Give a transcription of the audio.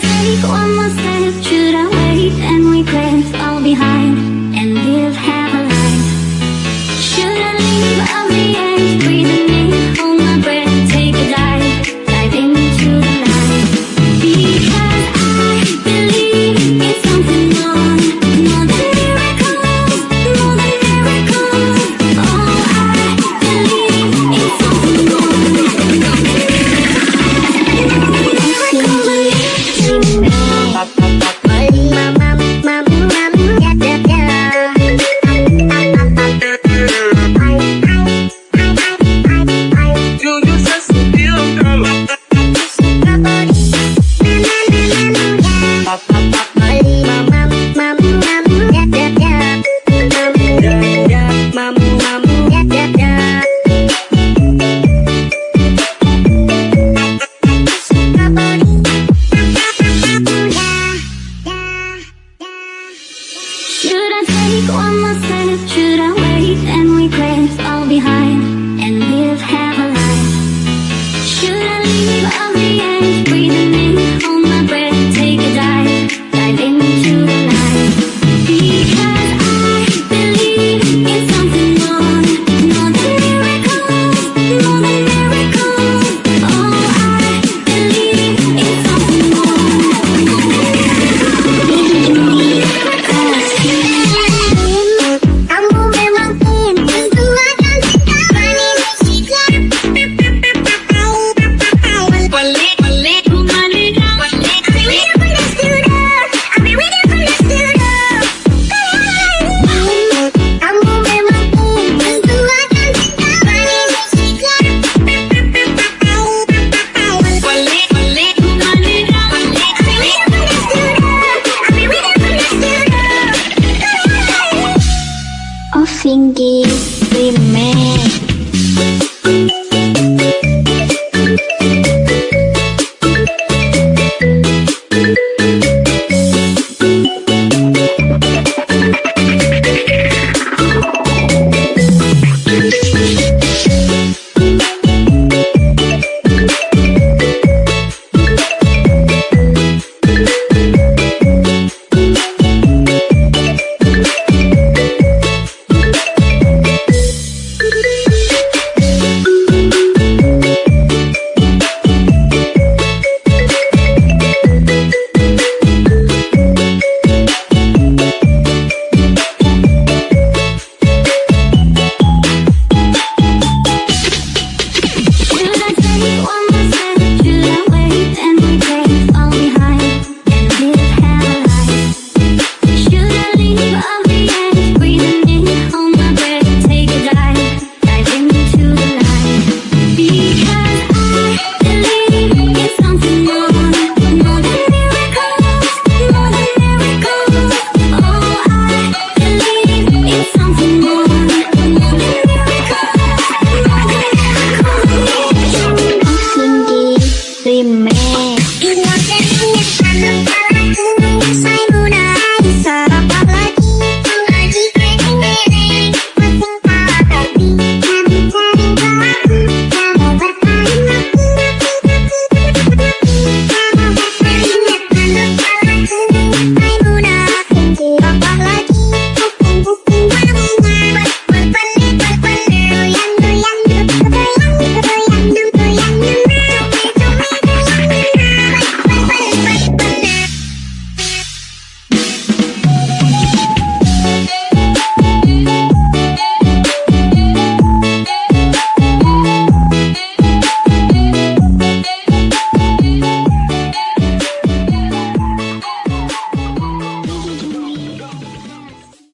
take one more step Should I wait and regret all behind? take one last minute, should I wait? tinggi